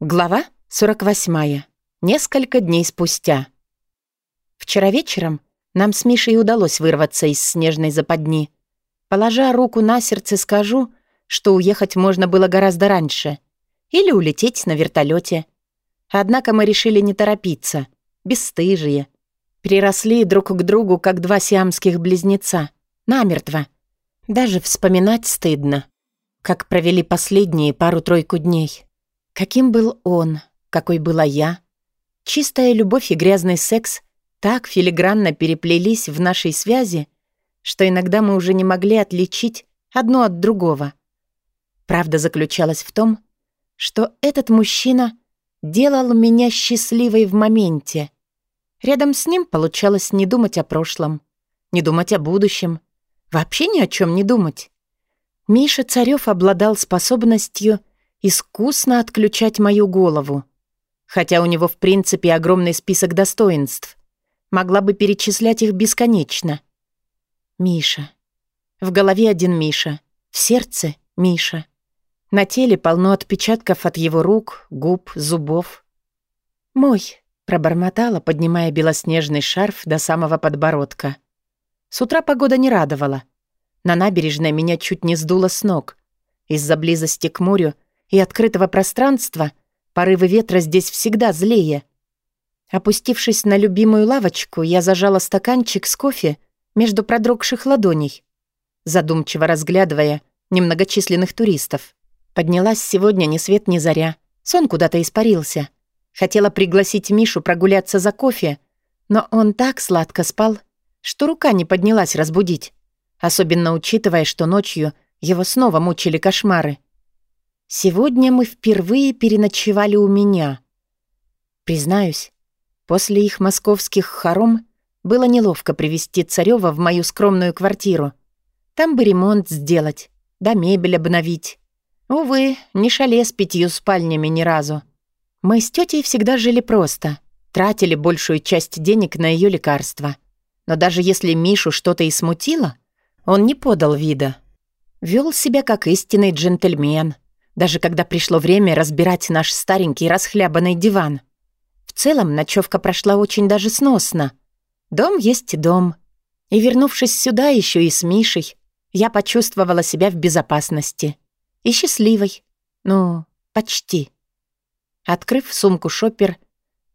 Глава 48. Несколько дней спустя. Вчера вечером нам с Мишей удалось вырваться из снежной западни. Положа руку на сердце, скажу, что уехать можно было гораздо раньше. Или улететь на вертолете. Однако мы решили не торопиться. Бесстыжие. Приросли друг к другу, как два сиамских близнеца. Намертво. Даже вспоминать стыдно. Как провели последние пару-тройку дней. Каким был он, какой была я. Чистая любовь и грязный секс так филигранно переплелись в нашей связи, что иногда мы уже не могли отличить одно от другого. Правда заключалась в том, что этот мужчина делал меня счастливой в моменте. Рядом с ним получалось не думать о прошлом, не думать о будущем, вообще ни о чем не думать. Миша Царёв обладал способностью искусно отключать мою голову. Хотя у него в принципе огромный список достоинств. Могла бы перечислять их бесконечно. Миша. В голове один Миша. В сердце Миша. На теле полно отпечатков от его рук, губ, зубов. «Мой», — пробормотала, поднимая белоснежный шарф до самого подбородка. С утра погода не радовала. На набережной меня чуть не сдуло с ног. Из-за близости к морю — и открытого пространства, порывы ветра здесь всегда злее. Опустившись на любимую лавочку, я зажала стаканчик с кофе между продрогших ладоней, задумчиво разглядывая немногочисленных туристов. Поднялась сегодня ни свет ни заря. Сон куда-то испарился. Хотела пригласить Мишу прогуляться за кофе, но он так сладко спал, что рука не поднялась разбудить, особенно учитывая, что ночью его снова мучили кошмары. Сегодня мы впервые переночевали у меня. Признаюсь, после их московских хором было неловко привести Царёва в мою скромную квартиру. Там бы ремонт сделать, да мебель обновить. Увы, не шале с пятью спальнями ни разу. Мы с тетей всегда жили просто, тратили большую часть денег на ее лекарства. Но даже если Мишу что-то и смутило, он не подал вида. Вел себя как истинный джентльмен — даже когда пришло время разбирать наш старенький расхлябанный диван. В целом ночевка прошла очень даже сносно. Дом есть дом. И вернувшись сюда еще и с Мишей, я почувствовала себя в безопасности. И счастливой. Ну, почти. Открыв сумку шопер,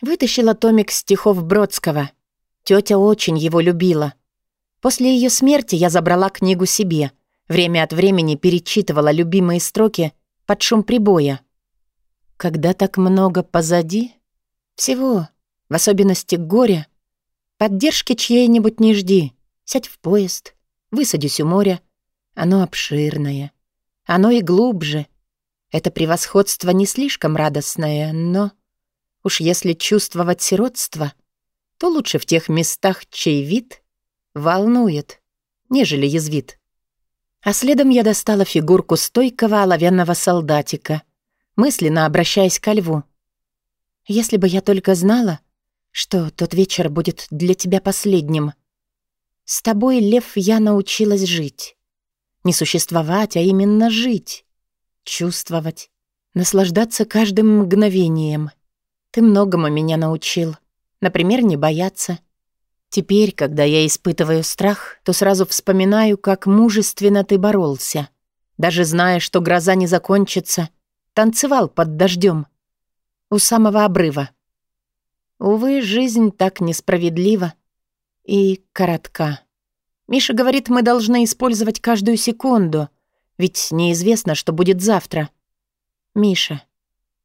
вытащила томик стихов Бродского. Тетя очень его любила. После ее смерти я забрала книгу себе. Время от времени перечитывала любимые строки — под шум прибоя. Когда так много позади, всего, в особенности горя, поддержки чьей-нибудь не жди. Сядь в поезд, высадись у моря. Оно обширное, оно и глубже. Это превосходство не слишком радостное, но... Уж если чувствовать сиротство, то лучше в тех местах, чей вид волнует, нежели язвит. А следом я достала фигурку стойкого оловянного солдатика, мысленно обращаясь ко льву. «Если бы я только знала, что тот вечер будет для тебя последним. С тобой, лев, я научилась жить. Не существовать, а именно жить. Чувствовать, наслаждаться каждым мгновением. Ты многому меня научил. Например, не бояться, Теперь, когда я испытываю страх, то сразу вспоминаю, как мужественно ты боролся. Даже зная, что гроза не закончится, танцевал под дождем у самого обрыва. Увы, жизнь так несправедлива и коротка. Миша говорит, мы должны использовать каждую секунду, ведь неизвестно, что будет завтра. Миша,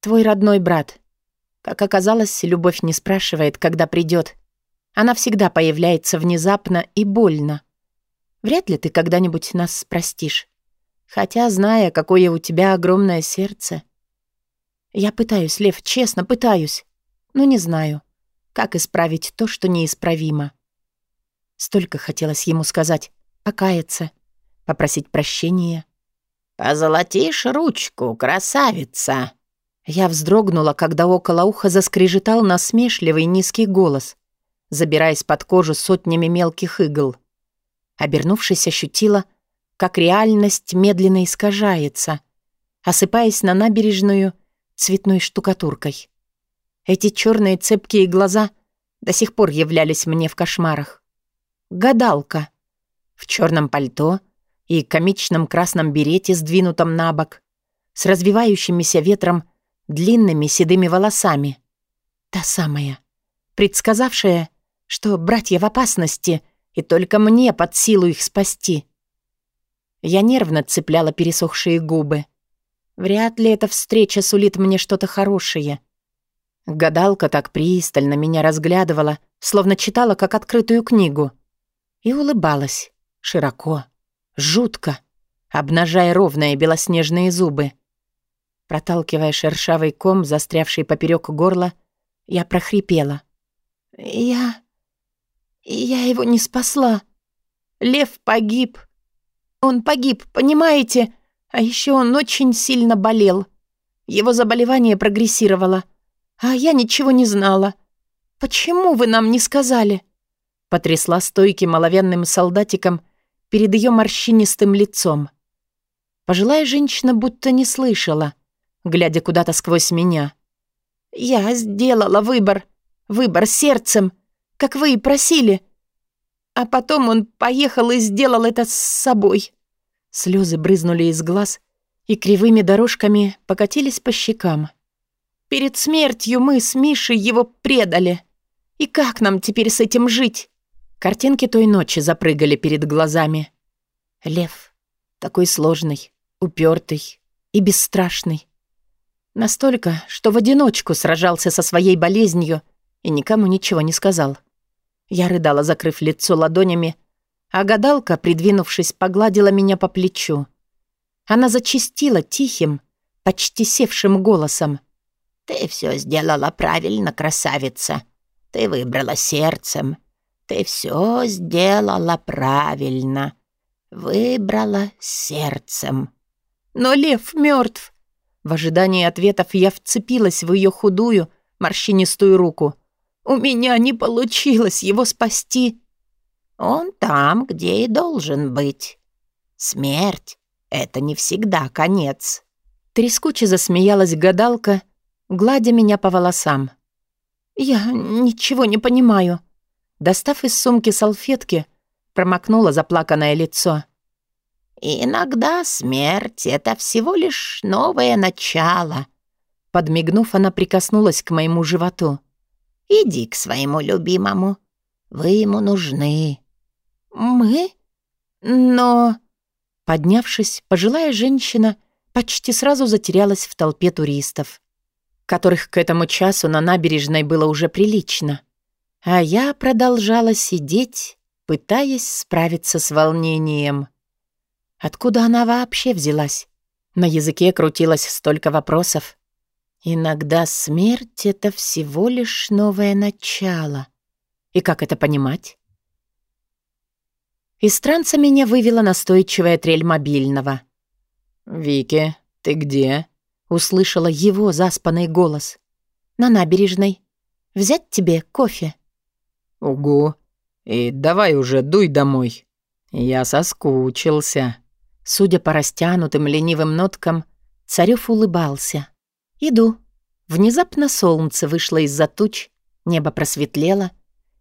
твой родной брат. Как оказалось, любовь не спрашивает, когда придет, она всегда появляется внезапно и больно. Вряд ли ты когда-нибудь нас простишь. Хотя, зная, какое у тебя огромное сердце... Я пытаюсь, Лев, честно пытаюсь. Но не знаю, как исправить то, что неисправимо. Столько хотелось ему сказать. Покаяться, попросить прощения. «Позолотишь ручку, красавица!» Я вздрогнула, когда около уха заскрежетал насмешливый низкий голос забираясь под кожу сотнями мелких игл. Обернувшись, ощутила, как реальность медленно искажается, осыпаясь на набережную цветной штукатуркой. Эти черные цепкие глаза до сих пор являлись мне в кошмарах. Гадалка. В черном пальто и комичном красном берете, сдвинутом на бок, с развивающимися ветром длинными седыми волосами. Та самая, предсказавшая, что братья в опасности, и только мне под силу их спасти. Я нервно цепляла пересохшие губы. Вряд ли эта встреча сулит мне что-то хорошее. Гадалка так пристально меня разглядывала, словно читала как открытую книгу. И улыбалась. Широко. Жутко. Обнажая ровные белоснежные зубы. Проталкивая шершавый ком, застрявший поперек горла, я прохрипела. «Я... я его не спасла. Лев погиб. Он погиб, понимаете? А еще он очень сильно болел. Его заболевание прогрессировало. А я ничего не знала. Почему вы нам не сказали?» Потрясла стойки маловенным солдатиком перед ее морщинистым лицом. Пожилая женщина будто не слышала, глядя куда-то сквозь меня. «Я сделала выбор. Выбор сердцем, как вы и просили. А потом он поехал и сделал это с собой». Слезы брызнули из глаз и кривыми дорожками покатились по щекам. «Перед смертью мы с Мишей его предали. И как нам теперь с этим жить?» Картинки той ночи запрыгали перед глазами. Лев. Такой сложный, упертый и бесстрашный. Настолько, что в одиночку сражался со своей болезнью и никому ничего не сказал. Я рыдала, закрыв лицо ладонями, а гадалка, придвинувшись, погладила меня по плечу. Она зачистила тихим, почти севшим голосом. «Ты все сделала правильно, красавица. Ты выбрала сердцем. Ты все сделала правильно. Выбрала сердцем». «Но лев мертв. В ожидании ответов я вцепилась в ее худую, морщинистую руку. «У меня не получилось его спасти!» Он там, где и должен быть. Смерть — это не всегда конец. Трескуче засмеялась гадалка, гладя меня по волосам. «Я ничего не понимаю». Достав из сумки салфетки, промокнула заплаканное лицо. «Иногда смерть — это всего лишь новое начало». Подмигнув, она прикоснулась к моему животу. «Иди к своему любимому. Вы ему нужны. «Мы? Но...» Поднявшись, пожилая женщина почти сразу затерялась в толпе туристов, которых к этому часу на набережной было уже прилично. А я продолжала сидеть, пытаясь справиться с волнением. Откуда она вообще взялась? На языке крутилось столько вопросов. Иногда смерть — это всего лишь новое начало. И как это понимать? Из транса меня вывела настойчивая трель мобильного. «Вики, ты где?» — услышала его заспанный голос. «На набережной. Взять тебе кофе?» «Угу. И давай уже дуй домой. Я соскучился». Судя по растянутым ленивым ноткам, Царёв улыбался. «Иду». Внезапно солнце вышло из-за туч, небо просветлело,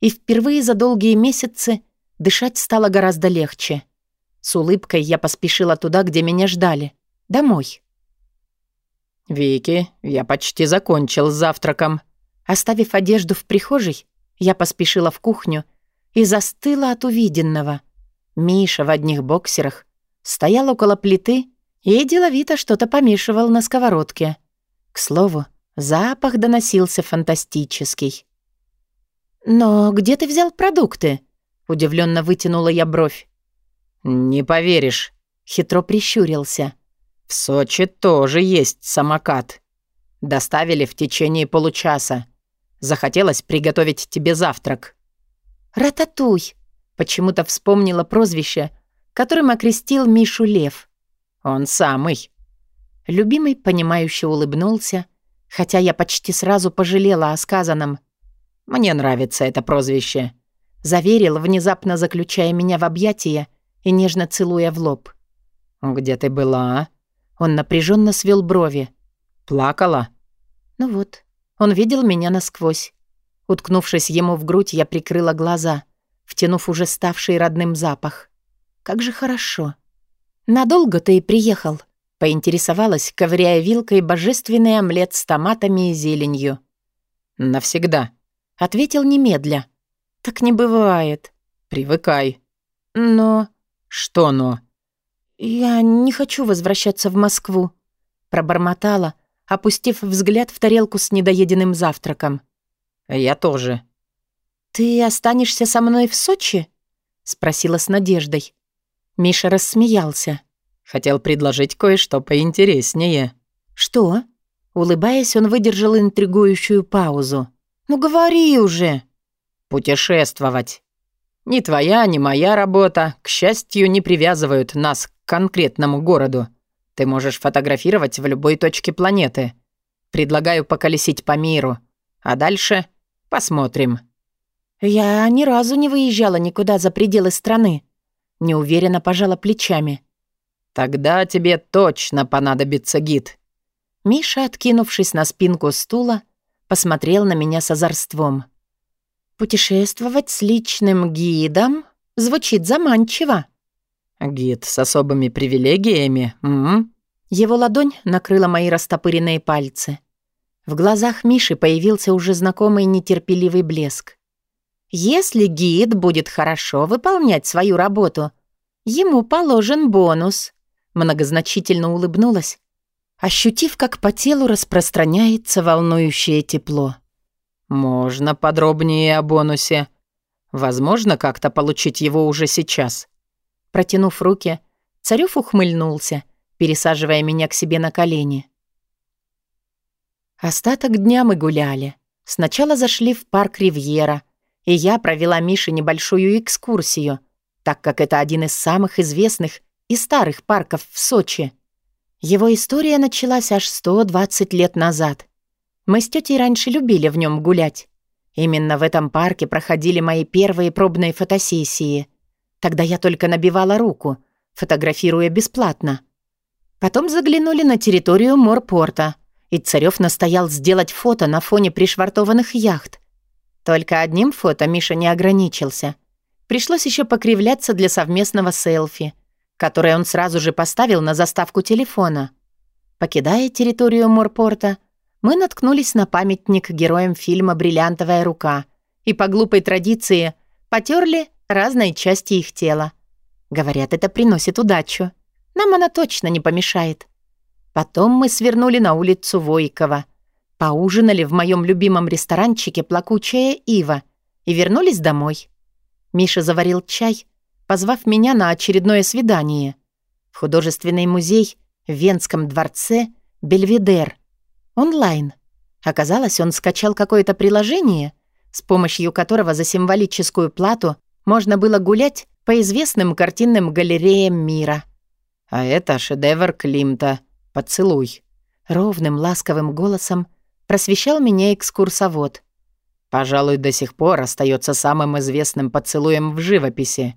и впервые за долгие месяцы Дышать стало гораздо легче. С улыбкой я поспешила туда, где меня ждали. Домой. «Вики, я почти закончил с завтраком». Оставив одежду в прихожей, я поспешила в кухню и застыла от увиденного. Миша в одних боксерах стоял около плиты и деловито что-то помешивал на сковородке. К слову, запах доносился фантастический. «Но где ты взял продукты?» Удивленно вытянула я бровь. «Не поверишь», — хитро прищурился. «В Сочи тоже есть самокат. Доставили в течение получаса. Захотелось приготовить тебе завтрак». «Рататуй», — почему-то вспомнила прозвище, которым окрестил Мишу Лев. «Он самый». Любимый, понимающе улыбнулся, хотя я почти сразу пожалела о сказанном. «Мне нравится это прозвище. Заверил, внезапно заключая меня в объятия и нежно целуя в лоб. «Где ты была?» Он напряженно свел брови. «Плакала? Ну вот, он видел меня насквозь. Уткнувшись ему в грудь, я прикрыла глаза, втянув уже ставший родным запах. Как же хорошо. «Надолго ты и приехал?» — поинтересовалась, ковыряя вилкой божественный омлет с томатами и зеленью. «Навсегда», — ответил немедля. «Так не бывает». «Привыкай». «Но...» «Что «но»?» «Я не хочу возвращаться в Москву», — пробормотала, опустив взгляд в тарелку с недоеденным завтраком. «Я тоже». «Ты останешься со мной в Сочи?» — спросила с надеждой. Миша рассмеялся. «Хотел предложить кое-что поинтереснее». «Что?» Улыбаясь, он выдержал интригующую паузу. «Ну говори уже!» «Путешествовать. Ни твоя, ни моя работа, к счастью, не привязывают нас к конкретному городу. Ты можешь фотографировать в любой точке планеты. Предлагаю поколесить по миру. А дальше Посмотрим». «Я ни разу не выезжала никуда за пределы страны». Неуверенно пожала плечами. «Тогда тебе точно понадобится гид». Миша, откинувшись на спинку стула, посмотрел на меня с озорством. «Путешествовать с личным гидом звучит заманчиво». «Гид с особыми привилегиями? М Его ладонь накрыла мои растопыренные пальцы. В глазах Миши появился уже знакомый нетерпеливый блеск. «Если гид будет хорошо выполнять свою работу, ему положен бонус», многозначительно улыбнулась, ощутив, как по телу распространяется волнующее тепло. «Можно подробнее о бонусе. Возможно, как-то получить его уже сейчас». Протянув руки, Царёв ухмыльнулся, пересаживая меня к себе на колени. Остаток дня мы гуляли. Сначала зашли в парк Ривьера, и я провела Мише небольшую экскурсию, так как это один из самых известных и старых парков в Сочи. Его история началась аж 120 лет назад. Мы с тетей раньше любили в нем гулять. Именно в этом парке проходили мои первые пробные фотосессии. Тогда я только набивала руку, фотографируя бесплатно. Потом заглянули на территорию морпорта — и Царёв настоял сделать фото на фоне пришвартованных яхт. Только одним фото Миша не ограничился. Пришлось еще покривляться для совместного селфи, которое он сразу же поставил на заставку телефона. Покидая территорию морпорта, мы наткнулись на памятник героям фильма «Бриллиантовая рука» и по глупой традиции потерли разные части их тела. Говорят, это приносит удачу. Нам она точно не помешает. Потом мы свернули на улицу Войкова, поужинали в моем любимом ресторанчике «Плакучая ива» и вернулись домой. Миша заварил чай, позвав меня на очередное свидание. В художественный музей в Венском дворце «Бельведер». Онлайн. Оказалось, он скачал какое-то приложение, с помощью которого за символическую плату можно было гулять по известным картинным галереям мира. А это шедевр Климта — «Поцелуй». Ровным, ласковым голосом просвещал меня экскурсовод. «Пожалуй, до сих пор остается самым известным поцелуем в живописи».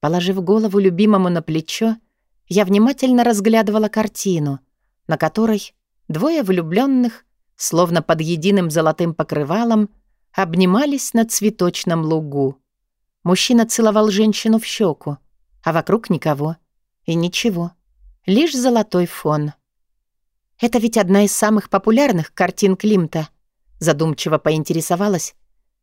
Положив голову любимому на плечо, я внимательно разглядывала картину, на которой двое влюбленных, словно под единым золотым покрывалом, обнимались на цветочном лугу. Мужчина целовал женщину в щеку, а вокруг никого и ничего лишь золотой фон. Это ведь одна из самых популярных картин Климта. Задумчиво поинтересовалась,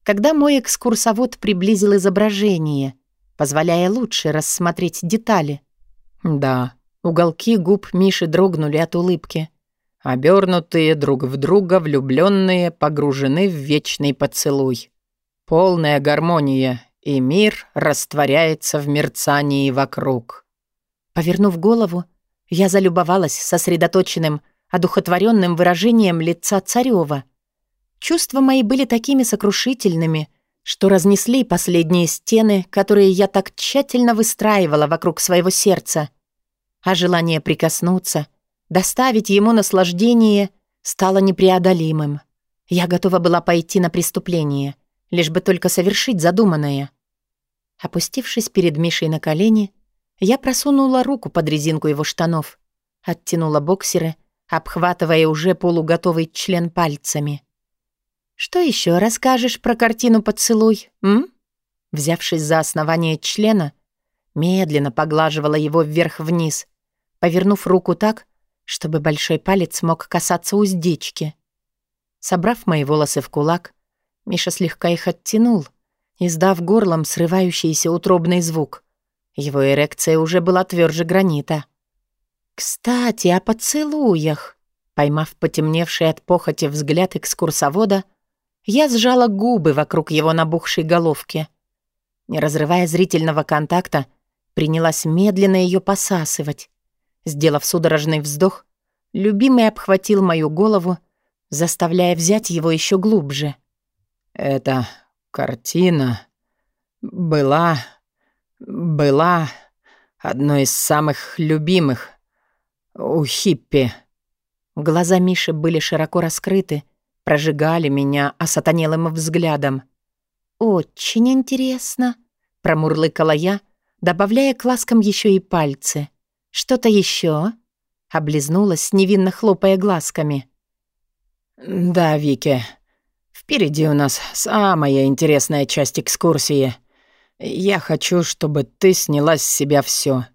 когда мой экскурсовод приблизил изображение, позволяя лучше рассмотреть детали. Да, уголки губ Миши дрогнули от улыбки. Обернутые друг в друга, влюбленные, погружены в вечный поцелуй. Полная гармония, и мир растворяется в мерцании вокруг. Повернув голову, я залюбовалась сосредоточенным, одухотворенным выражением лица Царева. Чувства мои были такими сокрушительными, что разнесли последние стены, которые я так тщательно выстраивала вокруг своего сердца. А желание прикоснуться, доставить ему наслаждение, стало непреодолимым. Я готова была пойти на преступление, лишь бы только совершить задуманное. Опустившись перед Мишей на колени, я просунула руку под резинку его штанов, оттянула боксеры, обхватывая уже полуготовый член пальцами. «Что еще расскажешь про картину «Поцелуй», м?» Взявшись за основание члена, медленно поглаживала его вверх-вниз, повернув руку так, чтобы большой палец мог касаться уздечки. Собрав мои волосы в кулак, Миша слегка их оттянул, издав горлом срывающийся утробный звук. Его эрекция уже была тверже гранита. «Кстати, о поцелуях!» Поймав потемневший от похоти взгляд экскурсовода, я сжала губы вокруг его набухшей головки. Не разрывая зрительного контакта, принялась медленно ее посасывать. Сделав судорожный вздох, любимый обхватил мою голову, заставляя взять его еще глубже. «Эта картина была... была одной из самых любимых у хиппи». Глаза Миши были широко раскрыты, прожигали меня осатанелым взглядом. «Очень интересно», — промурлыкала я, добавляя к ласкам еще и пальцы. «Что-то еще?» — облизнулась, невинно хлопая глазками. «Да, Вики, впереди у нас самая интересная часть экскурсии. Я хочу, чтобы ты сняла с себя все.